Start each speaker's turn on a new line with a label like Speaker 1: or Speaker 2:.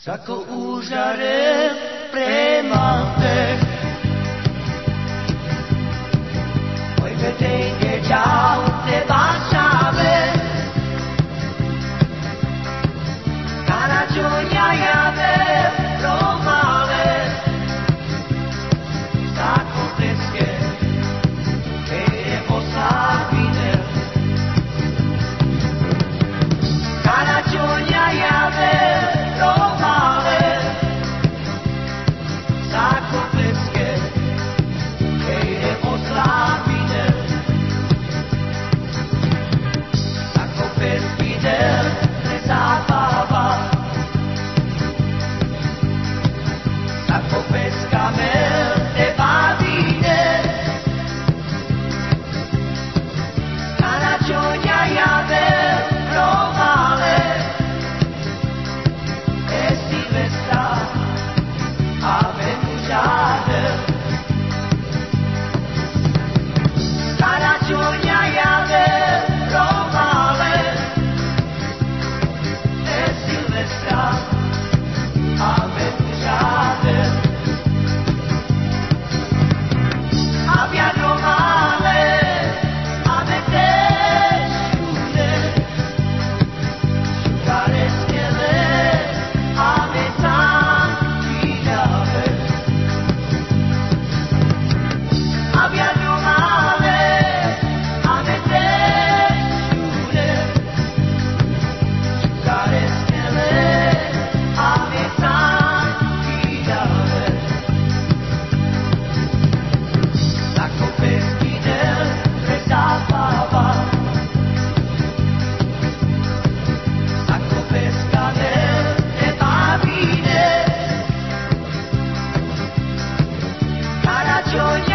Speaker 1: Sako úžare prema joy.